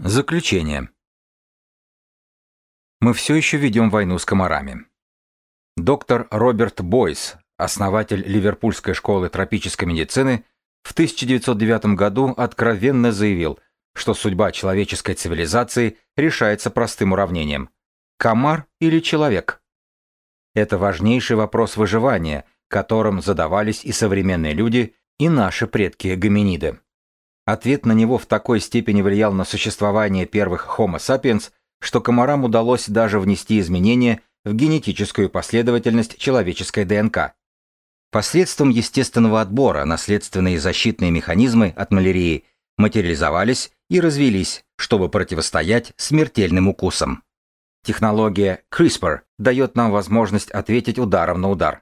Заключение. Мы все еще ведем войну с комарами. Доктор Роберт Бойс, основатель Ливерпульской школы тропической медицины, в 1909 году откровенно заявил, что судьба человеческой цивилизации решается простым уравнением – комар или человек. Это важнейший вопрос выживания, которым задавались и современные люди, и наши предки-гоминиды. Ответ на него в такой степени влиял на существование первых Homo sapiens, что комарам удалось даже внести изменения в генетическую последовательность человеческой ДНК. Посредством естественного отбора наследственные защитные механизмы от малярии материализовались и развились, чтобы противостоять смертельным укусам. Технология CRISPR дает нам возможность ответить ударом на удар.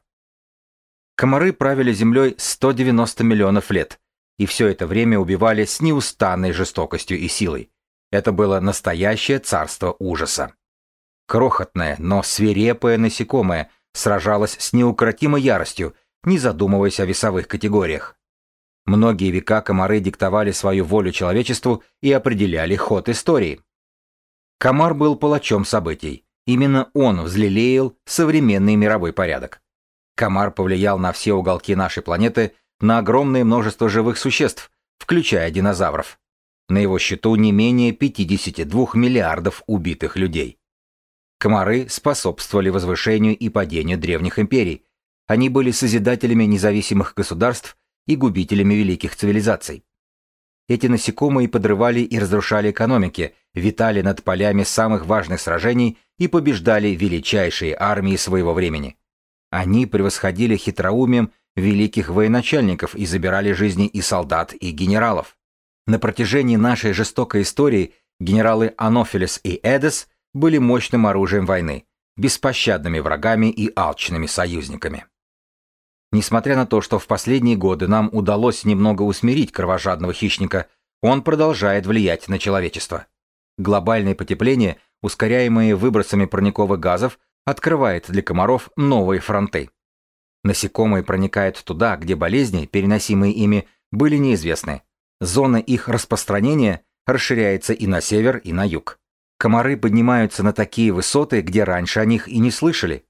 Комары правили Землей 190 миллионов лет – и все это время убивали с неустанной жестокостью и силой. Это было настоящее царство ужаса. Крохотное, но свирепое насекомое сражалось с неукротимой яростью, не задумываясь о весовых категориях. Многие века комары диктовали свою волю человечеству и определяли ход истории. Комар был палачом событий. Именно он взлелеял современный мировой порядок. Комар повлиял на все уголки нашей планеты – на огромное множество живых существ, включая динозавров. На его счету не менее 52 миллиардов убитых людей. Комары способствовали возвышению и падению древних империй. Они были созидателями независимых государств и губителями великих цивилизаций. Эти насекомые подрывали и разрушали экономики, витали над полями самых важных сражений и побеждали величайшие армии своего времени. Они превосходили хитроумием великих военачальников и забирали жизни и солдат, и генералов. На протяжении нашей жестокой истории генералы Анофилес и Эдес были мощным оружием войны, беспощадными врагами и алчными союзниками. Несмотря на то, что в последние годы нам удалось немного усмирить кровожадного хищника, он продолжает влиять на человечество. Глобальное потепление, ускоряемое выбросами парниковых газов, открывает для комаров новые фронты. Насекомые проникают туда, где болезни, переносимые ими, были неизвестны. Зона их распространения расширяется и на север, и на юг. Комары поднимаются на такие высоты, где раньше о них и не слышали.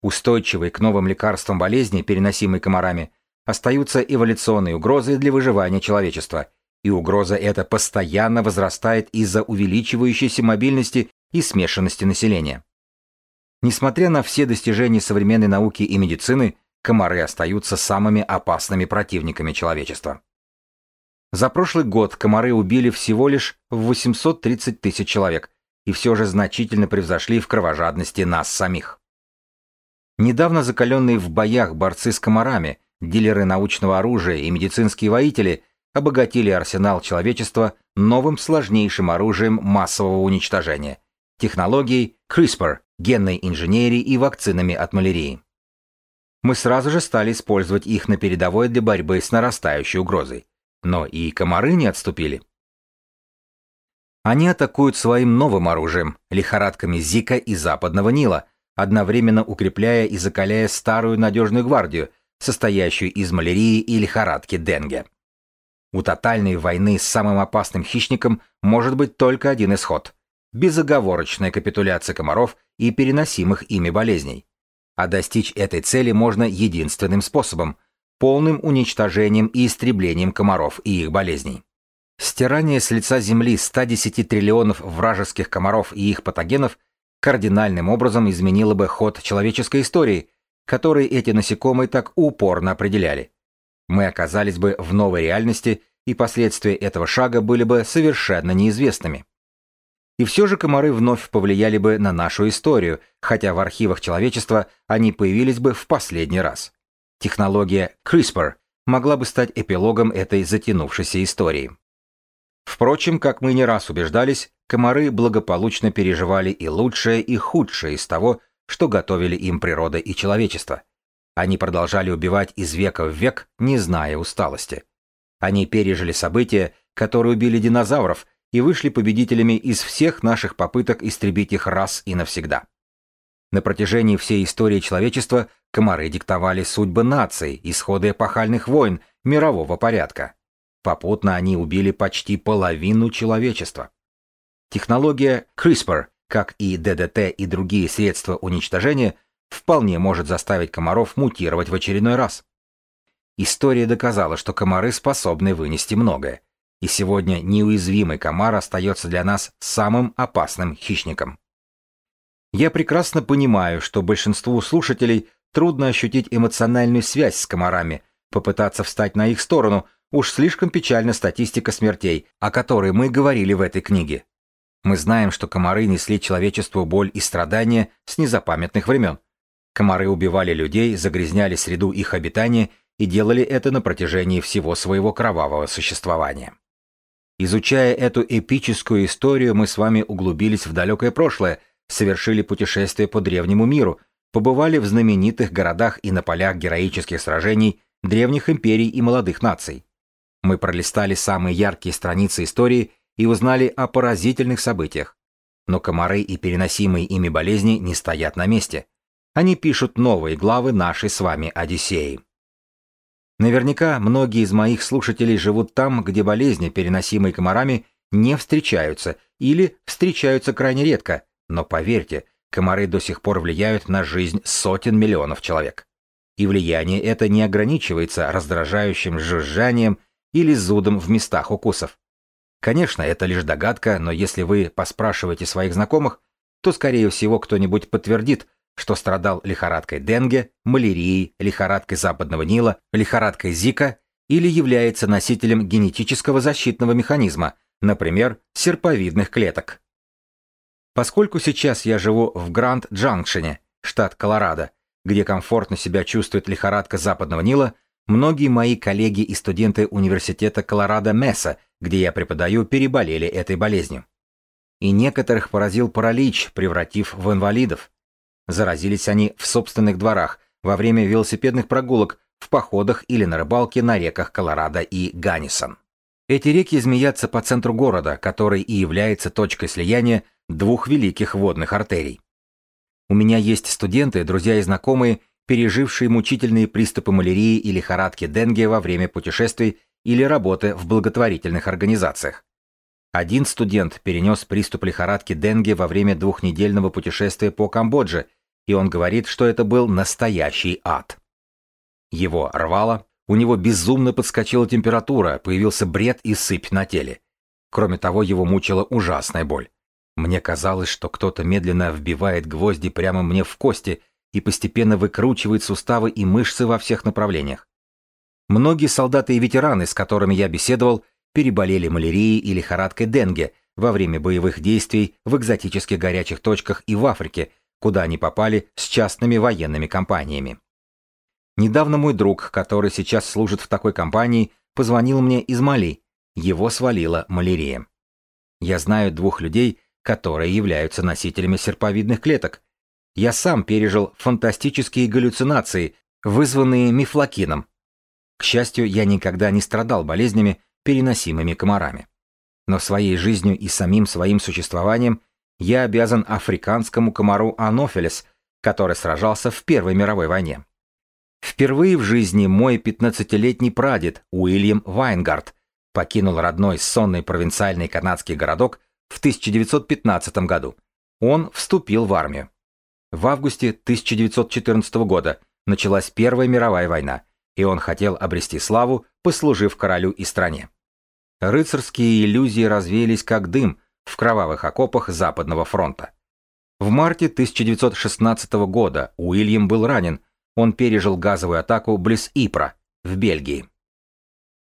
Устойчивые к новым лекарствам болезни, переносимые комарами, остаются эволюционные угрозы для выживания человечества, и угроза эта постоянно возрастает из-за увеличивающейся мобильности и смешанности населения. Несмотря на все достижения современной науки и медицины, комары остаются самыми опасными противниками человечества. За прошлый год комары убили всего лишь в 830 тысяч человек и все же значительно превзошли в кровожадности нас самих. Недавно закаленные в боях борцы с комарами, дилеры научного оружия и медицинские воители обогатили арсенал человечества новым сложнейшим оружием массового уничтожения – технологией CRISPR, генной инженерии и вакцинами от малярии мы сразу же стали использовать их на передовой для борьбы с нарастающей угрозой. Но и комары не отступили. Они атакуют своим новым оружием, лихорадками Зика и Западного Нила, одновременно укрепляя и закаляя старую надежную гвардию, состоящую из малярии и лихорадки Денге. У тотальной войны с самым опасным хищником может быть только один исход – безоговорочная капитуляция комаров и переносимых ими болезней. А достичь этой цели можно единственным способом – полным уничтожением и истреблением комаров и их болезней. Стирание с лица Земли 110 триллионов вражеских комаров и их патогенов кардинальным образом изменило бы ход человеческой истории, который эти насекомые так упорно определяли. Мы оказались бы в новой реальности, и последствия этого шага были бы совершенно неизвестными. И все же комары вновь повлияли бы на нашу историю, хотя в архивах человечества они появились бы в последний раз. Технология CRISPR могла бы стать эпилогом этой затянувшейся истории. Впрочем, как мы не раз убеждались, комары благополучно переживали и лучшее, и худшее из того, что готовили им природа и человечество. Они продолжали убивать из века в век, не зная усталости. Они пережили события, которые убили динозавров, и вышли победителями из всех наших попыток истребить их раз и навсегда. На протяжении всей истории человечества комары диктовали судьбы наций, исходы эпохальных войн, мирового порядка. Попутно они убили почти половину человечества. Технология CRISPR, как и ДДТ и другие средства уничтожения, вполне может заставить комаров мутировать в очередной раз. История доказала, что комары способны вынести многое, и сегодня неуязвимый комар остается для нас самым опасным хищником. Я прекрасно понимаю, что большинству слушателей трудно ощутить эмоциональную связь с комарами, попытаться встать на их сторону, уж слишком печальна статистика смертей, о которой мы говорили в этой книге. Мы знаем, что комары несли человечеству боль и страдания с незапамятных времен. Комары убивали людей, загрязняли среду их обитания и делали это на протяжении всего своего кровавого существования. Изучая эту эпическую историю, мы с вами углубились в далекое прошлое, совершили путешествие по древнему миру, побывали в знаменитых городах и на полях героических сражений древних империй и молодых наций. Мы пролистали самые яркие страницы истории и узнали о поразительных событиях. Но комары и переносимые ими болезни не стоят на месте. Они пишут новые главы нашей с вами Одиссеи. Наверняка многие из моих слушателей живут там, где болезни, переносимые комарами, не встречаются или встречаются крайне редко, но поверьте, комары до сих пор влияют на жизнь сотен миллионов человек. И влияние это не ограничивается раздражающим жужжанием или зудом в местах укусов. Конечно, это лишь догадка, но если вы поспрашиваете своих знакомых, то, скорее всего, кто-нибудь подтвердит, что страдал лихорадкой Денге, малярией, лихорадкой Западного Нила, лихорадкой Зика или является носителем генетического защитного механизма, например, серповидных клеток. Поскольку сейчас я живу в Гранд-Джанкшене, штат Колорадо, где комфортно себя чувствует лихорадка Западного Нила, многие мои коллеги и студенты университета Колорадо-Месса, где я преподаю, переболели этой болезнью. И некоторых поразил паралич, превратив в инвалидов. Заразились они в собственных дворах, во время велосипедных прогулок, в походах или на рыбалке на реках Колорадо и Ганнисон. Эти реки змеятся по центру города, который и является точкой слияния двух великих водных артерий. У меня есть студенты, друзья и знакомые, пережившие мучительные приступы малярии и лихорадки Денге во время путешествий или работы в благотворительных организациях. Один студент перенес приступ лихорадки Денге во время двухнедельного путешествия по Камбодже и он говорит, что это был настоящий ад. Его рвало, у него безумно подскочила температура, появился бред и сыпь на теле. Кроме того, его мучила ужасная боль. Мне казалось, что кто-то медленно вбивает гвозди прямо мне в кости и постепенно выкручивает суставы и мышцы во всех направлениях. Многие солдаты и ветераны, с которыми я беседовал, переболели малярией и лихорадкой Денге во время боевых действий в экзотических горячих точках и в Африке, куда они попали с частными военными компаниями. Недавно мой друг, который сейчас служит в такой компании, позвонил мне из Мали. Его свалила малярия. Я знаю двух людей, которые являются носителями серповидных клеток. Я сам пережил фантастические галлюцинации, вызванные мифлокином. К счастью, я никогда не страдал болезнями, переносимыми комарами. Но своей жизнью и самим своим существованием я обязан африканскому комару Анофелес, который сражался в Первой мировой войне. Впервые в жизни мой 15-летний прадед Уильям Вайнгард покинул родной сонный провинциальный канадский городок в 1915 году. Он вступил в армию. В августе 1914 года началась Первая мировая война, и он хотел обрести славу, послужив королю и стране. Рыцарские иллюзии развеялись как дым, в кровавых окопах Западного фронта. В марте 1916 года Уильям был ранен, он пережил газовую атаку близ Ипра, в Бельгии.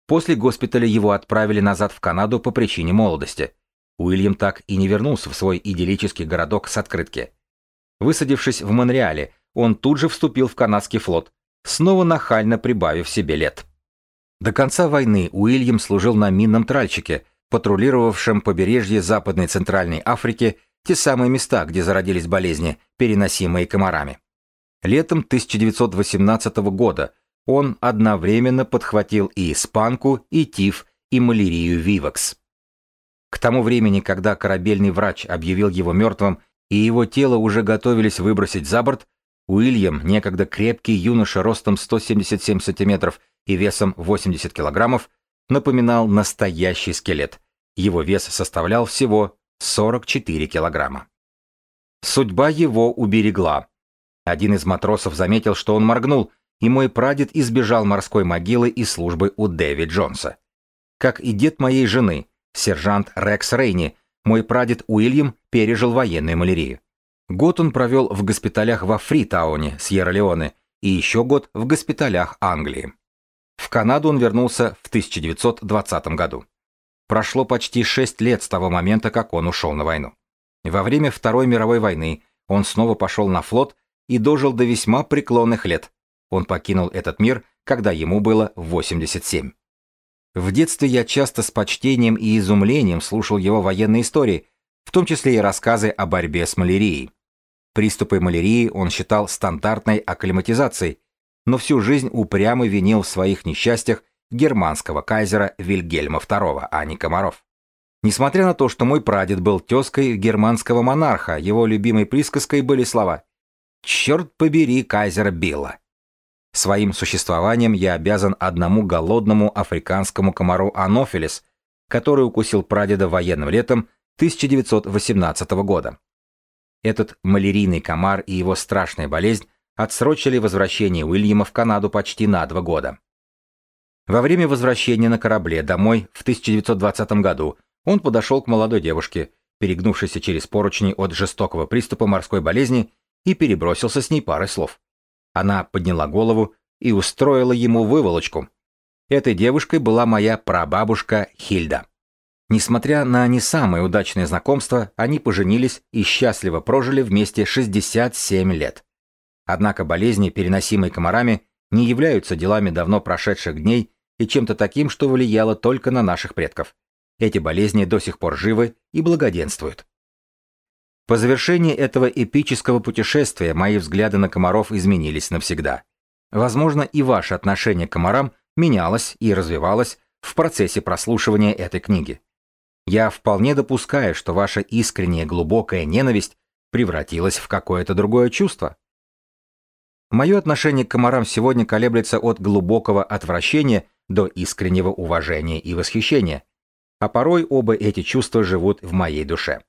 После госпиталя его отправили назад в Канаду по причине молодости. Уильям так и не вернулся в свой идиллический городок с открытки. Высадившись в Монреале, он тут же вступил в канадский флот, снова нахально прибавив себе лет. До конца войны Уильям служил на минном тральщике – патрулировавшим побережье Западной Центральной Африки те самые места, где зародились болезни, переносимые комарами. Летом 1918 года он одновременно подхватил и испанку, и тиф, и малярию Вивакс. К тому времени, когда корабельный врач объявил его мертвым, и его тело уже готовились выбросить за борт, Уильям, некогда крепкий юноша ростом 177 сантиметров и весом 80 килограммов, напоминал настоящий скелет. Его вес составлял всего 44 килограмма. Судьба его уберегла. Один из матросов заметил, что он моргнул, и мой прадед избежал морской могилы и службы у Дэви Джонса. Как и дед моей жены, сержант Рекс Рейни, мой прадед Уильям пережил военную малярию. Год он провел в госпиталях во Фритауне, Сьерра-Леоне, и еще год в госпиталях Англии. В Канаду он вернулся в 1920 году. Прошло почти шесть лет с того момента, как он ушел на войну. Во время Второй мировой войны он снова пошел на флот и дожил до весьма преклонных лет. Он покинул этот мир, когда ему было 87. В детстве я часто с почтением и изумлением слушал его военные истории, в том числе и рассказы о борьбе с малярией. Приступы малярии он считал стандартной акклиматизацией, но всю жизнь упрямо винил в своих несчастьях германского кайзера Вильгельма II, а не комаров. Несмотря на то, что мой прадед был тезкой германского монарха, его любимой присказкой были слова «Черт побери кайзера Билла». Своим существованием я обязан одному голодному африканскому комару Анофилис, который укусил прадеда военным летом 1918 года. Этот малярийный комар и его страшная болезнь отсрочили возвращение Уильяма в Канаду почти на два года. Во время возвращения на корабле домой в 1920 году он подошел к молодой девушке, перегнувшейся через поручни от жестокого приступа морской болезни, и перебросился с ней парой слов. Она подняла голову и устроила ему выволочку. Этой девушкой была моя прабабушка Хильда. Несмотря на не самое удачное знакомство, они поженились и счастливо прожили вместе 67 лет. Однако болезни, переносимые комарами, не являются делами давно прошедших дней и чем-то таким, что влияло только на наших предков. Эти болезни до сих пор живы и благоденствуют. По завершении этого эпического путешествия мои взгляды на комаров изменились навсегда. Возможно, и ваше отношение к комарам менялось и развивалось в процессе прослушивания этой книги. Я вполне допускаю, что ваша искренняя глубокая ненависть превратилась в какое-то другое чувство. Мое отношение к комарам сегодня колеблется от глубокого отвращения до искреннего уважения и восхищения, а порой оба эти чувства живут в моей душе.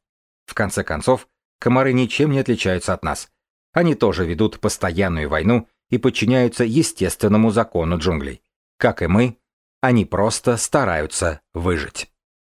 В конце концов, комары ничем не отличаются от нас. Они тоже ведут постоянную войну и подчиняются естественному закону джунглей. Как и мы, они просто стараются выжить.